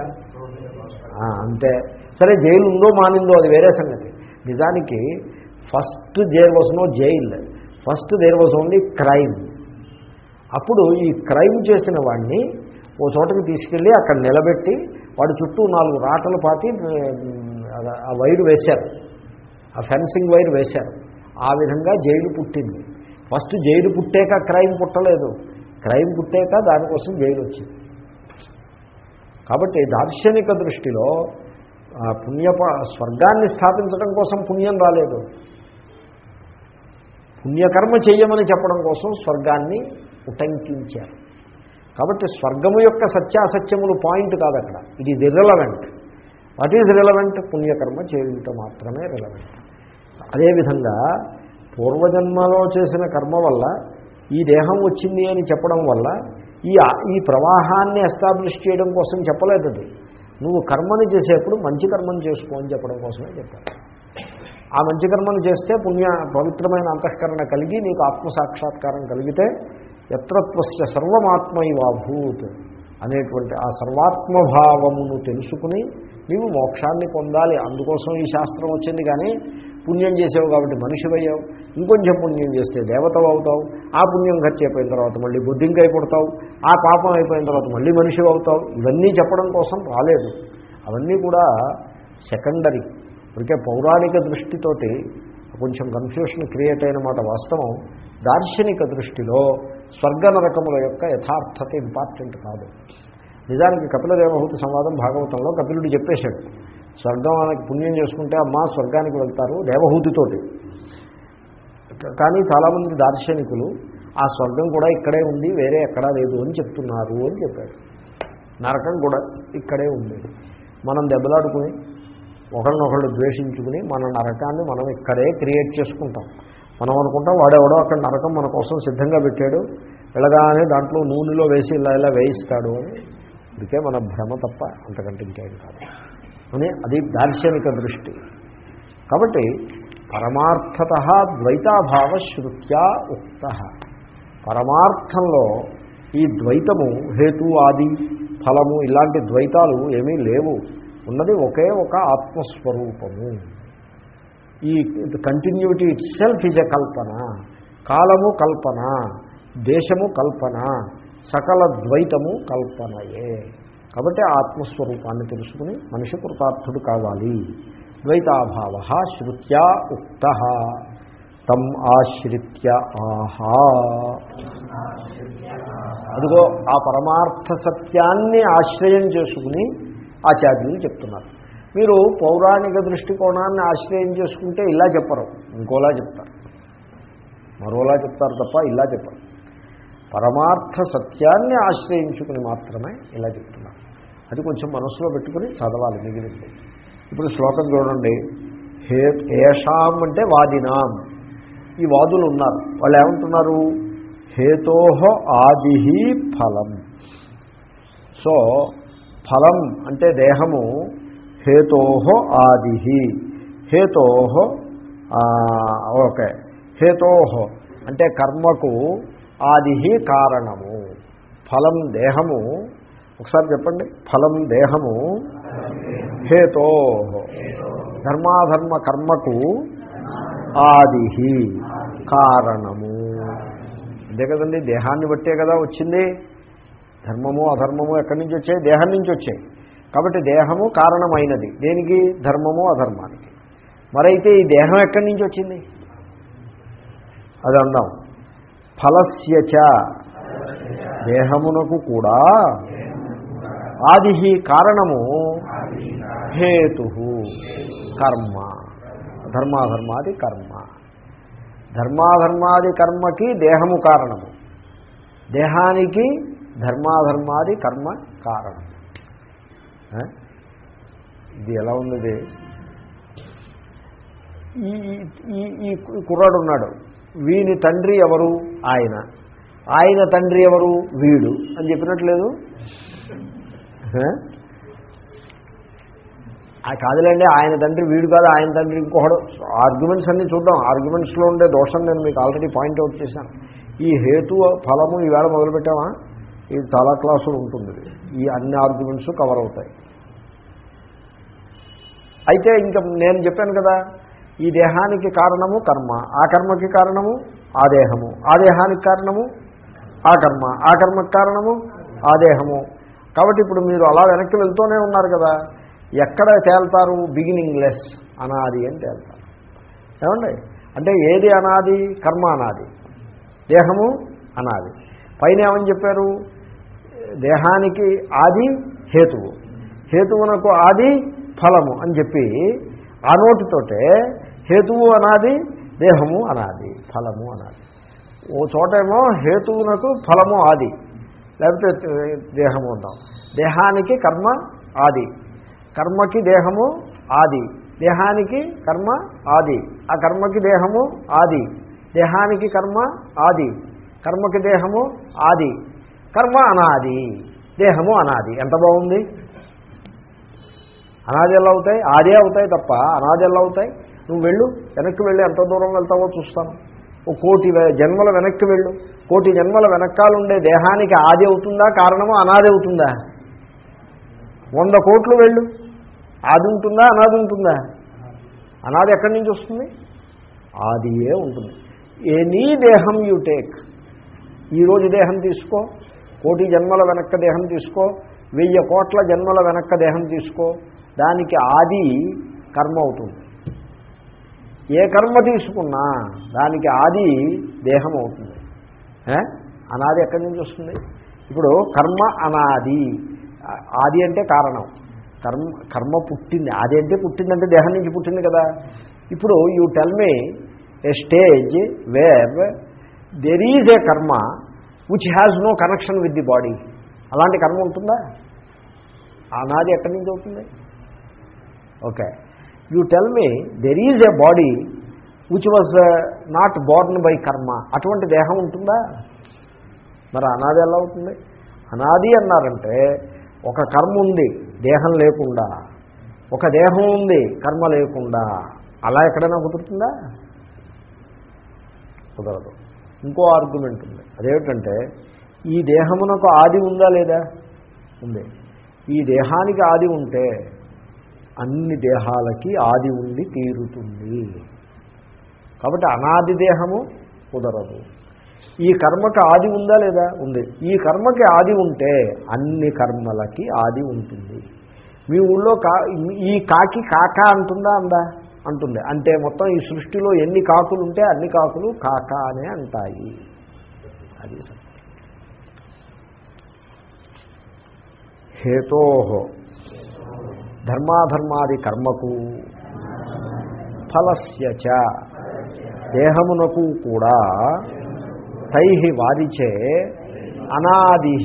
A: అంతే. సరే జైలు ఉందో మానిందో అది వేరే సంగతి. నిజానికి first there was no jail first there was only crime అప్పుడు ఈ క్రైమ్ చేసిన వాడిని ఓ చోటకి తీసుకెళ్ళి అక్కడ నిలబెట్టి వాడి చుట్టూ నాలుగు రాటలు పాతి ఆ వైరు వేశారు. ఆ ఫెన్సింగ్ వైర్ వేశారు. ఆ విధంగా జైలు పుట్టింది. ఫస్ట్ జైలు పుట్టాక క్రైమ్ పుట్టలేదు. క్రైమ్ పుట్టాక దానికోసం జైలు వచ్చింది కాబట్టి దార్శనిక దృష్టిలో పుణ్య స్వర్గాన్ని స్థాపించడం కోసం పుణ్యం రాలేదు. పుణ్యకర్మ చెయ్యమని చెప్పడం కోసం స్వర్గాన్ని ఉటంకించారు. కాబట్టి స్వర్గము యొక్క సత్యాసత్యములు పాయింట్ కాదు అక్కడ. ఇది రిలవెంట్ వాట్ ఈజ్ రిలవెంట్ పుణ్యకర్మ చేయుట మాత్రమే రిలవెంట్ అదేవిధంగా పూర్వజన్మలో చేసిన కర్మ వల్ల ఈ దేహం వచ్చింది అని చెప్పడం వల్ల ఈ ఈ ప్రవాహాన్ని ఎస్టాబ్లిష్ చేయడం కోసం చెప్పలేదు అది. నువ్వు కర్మని చేసేప్పుడు మంచి కర్మను చేసుకో అని చెప్పడం కోసమే చెప్పాను ఆ మంచి కర్మను చేస్తే పుణ్య పవిత్రమైన అంతఃకరణ కలిగి నీకు ఆత్మసాక్షాత్కారం కలిగితే ఎత్రత్వస్య సర్వమాత్మైవాభూత్ అనేటువంటి ఆ సర్వాత్మభావమును తెలుసుకుని నీవు మోక్షాన్ని పొందాలి. అందుకోసం ఈ శాస్త్రం వచ్చింది కానీ పుణ్యం చేసావు కాబట్టి మనిషివయ్యావు ఇంకొంచెం పుణ్యం చేస్తే దేవతవు అవుతావు. ఆ పుణ్యం ఖర్చు అయిపోయిన తర్వాత మళ్ళీ బుద్ధింక అయిపోతావు. ఆ పాపం అయిపోయిన తర్వాత మళ్ళీ మనిషి అవుతావు. ఇవన్నీ చెప్పడం కోసం రాలేదు. అవన్నీ కూడా సెకండరీ అందుకే పౌరాణిక దృష్టితోటి కొంచెం కన్ఫ్యూషన్ క్రియేట్ అయిన మాట వాస్తవం. దార్శనిక దృష్టిలో స్వర్గ నరకముల యొక్క యథార్థత ఇంపార్టెంట్ కాదు. నిజానికి కపిల దేవహూతి సంవాదం భాగవతంలో కపిలుడు చెప్పేశాడు. స్వర్గం పుణ్యం చేసుకుంటే అమ్మ స్వర్గానికి వెళ్తారు దేవహూతితోటి. కానీ చాలామంది దార్శనికులు ఆ స్వర్గం కూడా ఇక్కడే ఉంది వేరే ఎక్కడా లేదు అని చెప్తున్నారు అని చెప్పాడు నరకం కూడా ఇక్కడే ఉంది. మనం దెబ్బలాడుకుని ఒకరినొకళ్ళు ద్వేషించుకుని మన నరకాన్ని మనం ఇక్కడే క్రియేట్ చేసుకుంటాం. మనం అనుకుంటాం వాడెవడో అక్కడ నరకం మన కోసం సిద్ధంగా పెట్టాడు వెళ్ళగానే దాంట్లో నూనెలో వేసి ఇలా ఇలా వేయిస్తాడు అని. ఇదికే మన భ్రమ తప్ప అంతకంటే ఇంకేం కాదు. అది దార్శనిక దృష్టి. కాబట్టి పరమార్థత ద్వైతాభావ శృత్యా ఉక్త. పరమార్థంలో ఈ ద్వైతము హేతు ఆది ఫలము ఇలాంటి ద్వైతాలు ఏమీ లేవు. ఉన్నది ఒకే ఒక ఆత్మస్వరూపము. ఈ continuity itself is a కల్పన. కాలము కల్పన. దేశము కల్పన. సకల ద్వైతము కల్పనయే. కాబట్టి ఆత్మస్వరూపాన్ని తెలుసుకుని మనిషి కృతార్థుడు కావాలి. ద్వైతాభావ శృత్యా ఉక్త. తమ్ ఆశ్రిత్య ఆహా. అదిగో ఆ పరమార్థ సత్యాన్ని ఆశ్రయం చేసుకుని ఆచార్యులు చెప్తున్నారు. మీరు పౌరాణిక దృష్టికోణాన్ని ఆశ్రయం చేసుకుంటే ఇలా చెప్పరు. ఇంకోలా చెప్తారు. మరోలా చెప్తారు తప్ప ఇలా చెప్పరు. పరమార్థ సత్యాన్ని ఆశ్రయించుకుని మాత్రమే ఇలా చెప్తున్నారు. అది కొంచెం మనసులో పెట్టుకుని చదవాలి మిగిలింది. ఇప్పుడు శ్లోకం చూడండి. హే ఏషాం అంటే వాదినాం. ఈ వాదులు ఉన్నారు. వాళ్ళు ఏమంటున్నారు? హేతోహ ఆది ఫలం. సో ఫలం అంటే దేహము హేతోహ ఆదిహి. హేతోహ ఓకే. హేతోహ అంటే కర్మకు ఆది కారణము. ఫలం దేహము ఒకసారి చెప్పండి. ఫలం దేహము హేతో ధర్మాధర్మ కర్మకు ఆది కారణము. అంతే కదండి దేహాన్ని బట్టే కదా వచ్చింది. ధర్మము అధర్మము ఎక్కడి నుంచి వచ్చాయి? దేహం నుంచి వచ్చాయి. కాబట్టి దేహము కారణమైనది. దేనికి? ధర్మము అధర్మానికి. మరైతే ఈ దేహం ఎక్కడి నుంచి వచ్చింది? అది అందాం ఫలస్యచ దేహమునకు కూడా ఆది కారణము హేతు కర్మ. ధర్మాధర్మాది కర్మ. ధర్మాధర్మాది కర్మకి దేహము కారణము. దేహానికి ధర్మాధర్మాది కర్మ కారణం ఇది ఎలా ఉన్నది? ఈ ఈ ఈ కుర్రాడు ఉన్నాడు వీని తండ్రి ఎవరు? ఆయన. ఆయన తండ్రి ఎవరు? వీడు. అని చెప్పినట్లేదు? కాదులేండి ఆయన తండ్రి వీడు కాదు ఆయన తండ్రి ఇంకొకడు. ఆర్గ్యుమెంట్స్ అన్నీ చూద్దాం. ఆర్గ్యుమెంట్స్లో ఉండే దోషం నేను మీకు ఆల్రెడీ పాయింట్అవుట్ చేశాను. ఈ హేతు ఫలము ఈవేళ మొదలుపెట్టామా? ఇది చాలా క్లాసులు ఉంటుంది. ఈ అన్ని ఆర్గ్యుమెంట్స్ కవర్ అవుతాయి. అయితే ఇంకా నేను చెప్పాను కదా ఈ దేహానికి కారణము కర్మ. ఆ కర్మకి కారణము? ఆ దేహము. ఆ దేహానికి కారణము? ఆ కర్మ. ఆ కర్మకి కారణము? ఆ దేహము. కాబట్టి ఇప్పుడు మీరు అలా వెనక్కి వెళ్తూనే ఉన్నారు కదా. ఎక్కడ తేల్తారు? బిగినింగ్ లెస్ అనాది అని తేల్తారు. ఏమండి? అంటే ఏది అనాది? కర్మ అనాది. దేహము అనాది. పైన ఏమని చెప్పారు? దేహానికి ఆది హేతువు. హేతువునకు ఆది ఫలము అని చెప్పి ఆ నోటితోటే హేతువు అనాది దేహము అనాది ఫలము అనాది. ఓ చోటేమో హేతువునకు ఫలము ఆది. లేకపోతే దేహము ఉందాం దేహానికి కర్మ ఆది. కర్మకి దేహము ఆది. దేహానికి కర్మ ఆది. ఆ కర్మకి దేహము ఆది. దేహానికి కర్మ ఆది. కర్మకి దేహము ఆది. కర్మ అనాది. దేహము అనాది. ఎంత బాగుంది? అనాది ఎలా అవుతాయి? ఆదే అవుతాయి తప్ప అనాది ఎలా అవుతాయి? నువ్వు వెళ్ళు వెనక్కి వెళ్ళి ఎంత దూరం వెళ్తావో చూస్తాను. ఓ కోటి వే- జన్మల వెనక్కి వెళ్ళు. కోటి జన్మల వెనకాలుండే దేహానికి ఆది అవుతుందా? కారణము అనాది అవుతుందా? వంద కోట్లు వెళ్ళు. ఆది ఉంటుందా? అనాది ఉంటుందా? అనాది ఎక్కడి నుంచి వస్తుంది? ఆదియే ఉంటుంది. ఎనీ దేహం యూ టేక్. ఈరోజు దేహం తీసుకో. కోటి జన్మల వెనక్క దేహం తీసుకో. వెయ్యి కోట్ల జన్మల వెనక్క దేహం తీసుకో. దానికి ఆది కర్మ అవుతుంది. ఏ కర్మ తీసుకున్నా దానికి ఆది దేహం అవుతుంది. అనాది ఎక్కడి నుంచి వస్తుంది? ఇప్పుడు కర్మ అనాది. ఆది అంటే కారణం. కర్మ కర్మ పుట్టింది. ఆది అంటే పుట్టిందంటే దేహం నుంచి పుట్టింది కదా. ఇప్పుడు you tell me a stage where there is a karma which has no connection with the body అలాంటి కర్మ ఉంటుందా? అనాది ఎక్కడి నుంచి అవుతుంది? Okay you tell me there is a body which was not born by karma అటువంటి దేహం ఉంటుందా? మరి అనాది ఎలా అవుతుంది? అనాది అన్నారంటే ఒక కర్మ ఉంది దేహం లేకుండా. ఒక దేహం ఉంది కర్మ లేకుండా. అలా ఎక్కడైనా కుదురుతుందా? కుదరదు. ఇంకో ఆర్గ్యుమెంట్ ఉంది. అదేమిటంటే ఈ దేహమునకు ఆది ఉందా లేదా? ఉంది. ఈ దేహానికి ఆది ఉంటే అన్ని దేహాలకి ఆది ఉండి తీరుతుంది. కాబట్టి అనాది దేహము కుదరదు. ఈ కర్మకి ఆది ఉందా లేదా? ఉంది. ఈ కర్మకి ఆది ఉంటే అన్ని కర్మలకి ఆది ఉంటుంది. మీ ఊళ్ళో కా ఈ కాకి కాక అంటుందా అందా? అంటుంది. అంటే మొత్తం ఈ సృష్టిలో ఎన్ని కాకులు ఉంటే అన్ని కాకులు కాక అనే అంటాయి. అది హేతో ధర్మాధర్మాది కర్మకు ఫలస్య చ. దేహమునకు కూడా తై వారిచే అనాది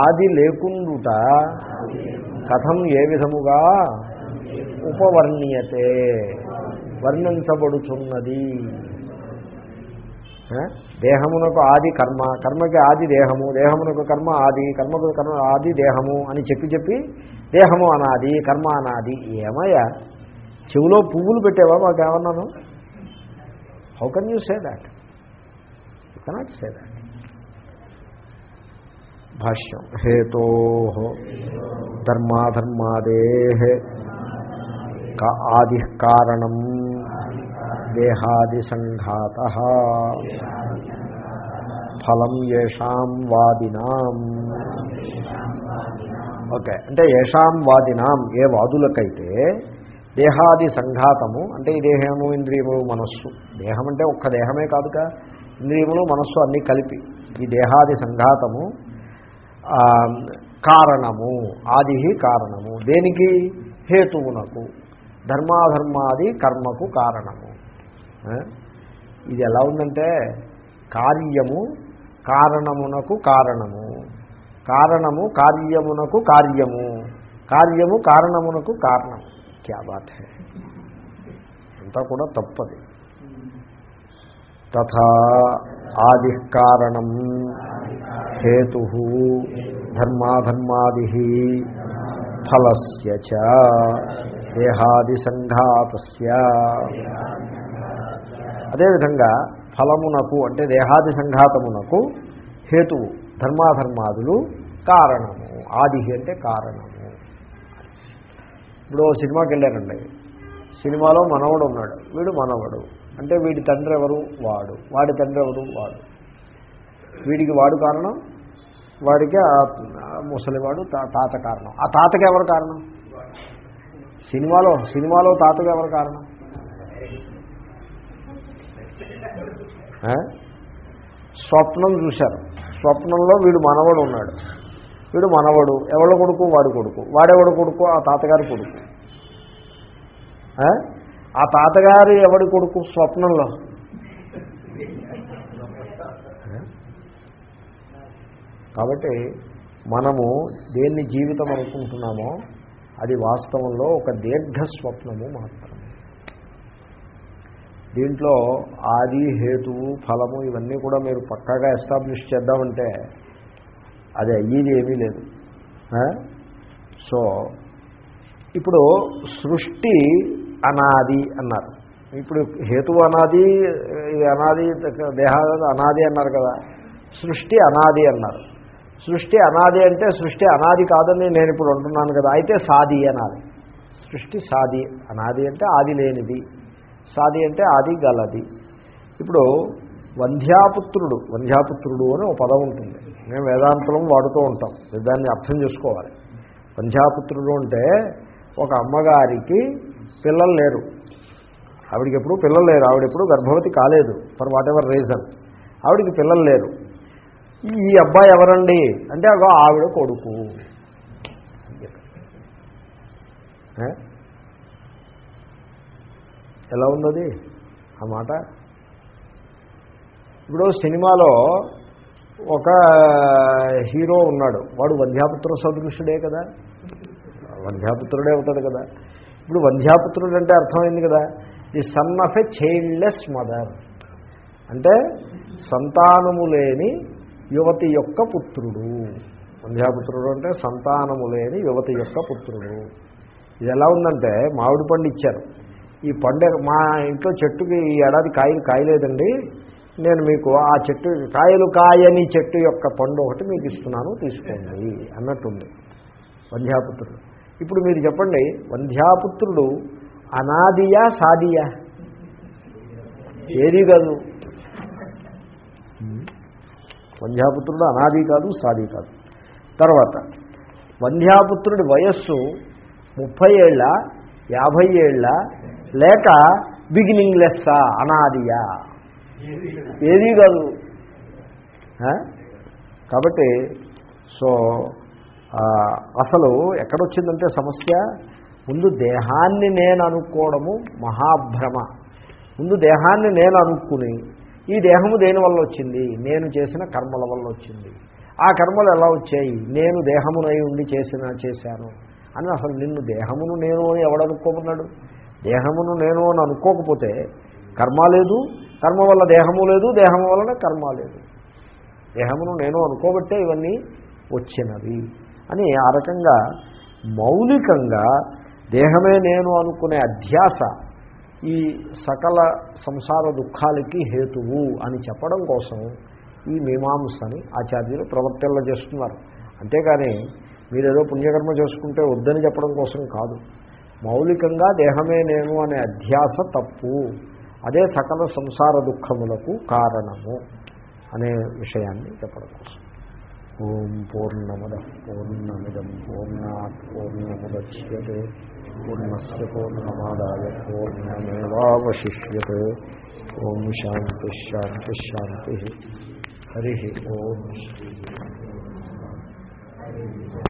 A: ఆది లేకుండుట కథం ఏ విధముగా ఉపవర్ణీయతే? వర్ణించబడుచున్నది. దేహమునకు ఆది కర్మ కర్మకి ఆది దేహము దేహమునకు కర్మ ఆది కర్మకు కర్మ ఆది దేహము అని చెప్పి చెప్పి దేహము అనాది కర్మ అనాది ఏమయ్యా? చెవిలో పువ్వులు పెట్టేవా మాకేమన్నాను? How can you say that you cannot say that భాష్యం హేతో ధర్మాధర్మాదే ఆది కారణం దేహాది సంఘాత ఫలం ఏషాం వాదినాం ఓకే అంటే ఏషాం వాదినాం ఏ వాదులకైతే దేహాది సంఘాతము అంటే ఈ దేహము ఇంద్రియములు మనస్సు. దేహం అంటే ఒక్క దేహమే కాదుగా ఇంద్రియములు మనస్సు అన్నీ కలిపి. ఈ దేహాది సంఘాతము కారణము ఆది కారణము. దేనికి? హేతువునకు. ధర్మాధర్మాది కర్మకు కారణము. ఇది ఎలా ఉందంటే కార్యము కారణమునకు కారణము. కారణము కార్యమునకు కార్యము. కార్యము కారణమునకు కారణము. క్యా బాత్ హే అంతా కూడా తప్పది తథా ఆది కారణం హేతు ధర్మాధర్మాది ఫలస్ దేహాది సంఘాతస్య అదేవిధంగా ఫలమునకు అంటే దేహాది సంఘాతమునకు హేతువు ధర్మాధర్మాదులు కారణము. ఆది అంటే కారణము ఇప్పుడు సినిమాకి వెళ్ళారండి సినిమాలో మనవడు ఉన్నాడు వీడు మనవడు. అంటే వీడి తండ్రి ఎవరు? వాడు. వాడి తండ్రి ఎవరు? వాడు. వీడికి వాడు కారణం? వాడికి ఆ ముసలివాడు తాత కారణం. ఆ తాతకి ఎవరు కారణం? సినిమాలో సినిమాలో తాతకు ఎవరు కారణం? స్వప్నం చూశారు. స్వప్నంలో వీడు మనవడు ఉన్నాడు వీడు మనవడు ఎవళ్ళ కొడుకు? వాడి కొడుకు. వాడెవడు కొడుకు? ఆ తాతగారి కొడుకు. ఆ? ఆ తాతగారు ఎవడి కొడుకు? స్వప్నంలో. కాబట్టి మనము దేన్ని జీవితం అనుకుంటున్నామో అది వాస్తవంలో ఒక దీర్ఘ స్వప్నము మాత్రమే. దీంట్లో ఆది హేతువు ఫలము ఇవన్నీ కూడా మీరు పక్కాగా ఎస్టాబ్లిష్ చేద్దామంటే అది అయ్యేది ఏమీ లేదు. సో ఇప్పుడు సృష్టి అనాది అన్నారు. ఇప్పుడు హేతు అనాది అనాది దేహాలు అనాది అన్నారు కదా. సృష్టి అనాది అన్నారు. సృష్టి అనాది అంటే సృష్టి అనాది కాదని నేను ఇప్పుడు అంటున్నాను కదా. అయితే సాది అనాలి సృష్టి సాది అనాది అంటే ఆది లేనిది. సాది అంటే ఆది గలది. ఇప్పుడు వంధ్యాపుత్రుడు వంధ్యాపుత్రుడు అని ఒక పదం ఉంటుంది. మేము వేదాంతరం వాడుతూ ఉంటాం. దాన్ని అర్థం చేసుకోవాలి. వంధ్యాపుత్రుడు అంటే ఒక అమ్మగారికి పిల్లలు లేరు. ఆవిడికి ఎప్పుడు పిల్లలు లేరు. ఆవిడ ఎప్పుడు గర్భవతి కాలేదు. For whatever reason. ఆవిడికి పిల్లలు లేరు. ఈ అబ్బాయి ఎవరండి? అంటే అగో ఆవిడ కొడుకు. ఎలా ఉన్నది ఆ మాట? ఇప్పుడు సినిమాలో ఒక హీరో ఉన్నాడు. వాడు వంధ్యాపుత్ర సదృశుడే కదా. వంధ్యాపుత్రుడే అవుతాడు కదా. ఇప్పుడు వంధ్యాపుత్రుడు అంటే అర్థమైంది కదా. The son of a childless mother అంటే సంతానము లేని యువతి యొక్క పుత్రుడు. వంధ్యాపుత్రుడు అంటే సంతానము లేని యువతి యొక్క పుత్రుడు. ఇది ఎలా ఉందంటే మామిడి పండు ఇచ్చారు. ఈ పండు మా ఇంట్లో చెట్టుకి ఈ ఏడాది కాయలు కాయలేదండి. నేను మీకు ఆ చెట్టు కాయలు కాయని చెట్టు యొక్క పండు ఒకటి మీకు ఇస్తున్నాను తీసుకోండి అన్నట్టుంది వంధ్యాపుత్రుడు. ఇప్పుడు మీరు చెప్పండి వంధ్యాపుత్రుడు అనాదియా సాదియా? ఏది కాదు. వంధ్యాపుత్రుడు అనాది కాదు సాది కాదు. తర్వాత వంధ్యాపుత్రుడి వయస్సు ముప్పై ఏళ్ళ యాభై ఏళ్ళ లేక బిగినింగ్ లెస్సా అనాదియా? ఏదీ కాదు. కాబట్టి సో అసలు ఎక్కడొచ్చిందంటే సమస్య ముందు దేహాన్ని నేను అనుకోవడము మహాభ్రమ. ముందు దేహాన్ని నేను అనుకుని ఈ దేహము దేని వల్ల వచ్చింది? నేను చేసిన కర్మల వల్ల వచ్చింది. ఆ కర్మలు ఎలా వచ్చాయి? నేను దేహమునై ఉండి చేసిన చేశాను. అని అసలు నిన్ను దేహమును నేను అని ఎవడనుకోమన్నాడు? దేహమును నేను అని అనుకోకపోతే కర్మ లేదు కర్మ వల్ల దేహము లేదు దేహము వలన కర్మ లేదు. దేహమును నేను అనుకోబట్టే ఇవన్నీ వచ్చినవి. అని ఆ రకంగా మౌలికంగా దేహమే నేను అనుకునే అధ్యాస ఈ సకల సంసార దుఃఖాలకి హేతువు అని చెప్పడం కోసం ఈ మీమాంసని ఆచార్యులు ప్రవర్తనలు చేస్తున్నారు. అంతేకాని మీరేదో పుణ్యకర్మ చేసుకుంటే వద్దని చెప్పడం కోసం కాదు. మౌలికంగా దేహమే నేను అనే అధ్యాస తప్పు. అదే సకల సంసార దుఃఖములకు కారణము అనే విషయాన్ని చెప్పడం కోసం ఓం పూర్ణముద పూర్ణమిదం పూర్ణా పూర్ణముద్యే పూర్ణస్ పూర్ణమాదాయ పూర్ణమేవాశిష్యే ఓం శాంతి శాంతి శాంతి. హరి ఓం. శ్రీ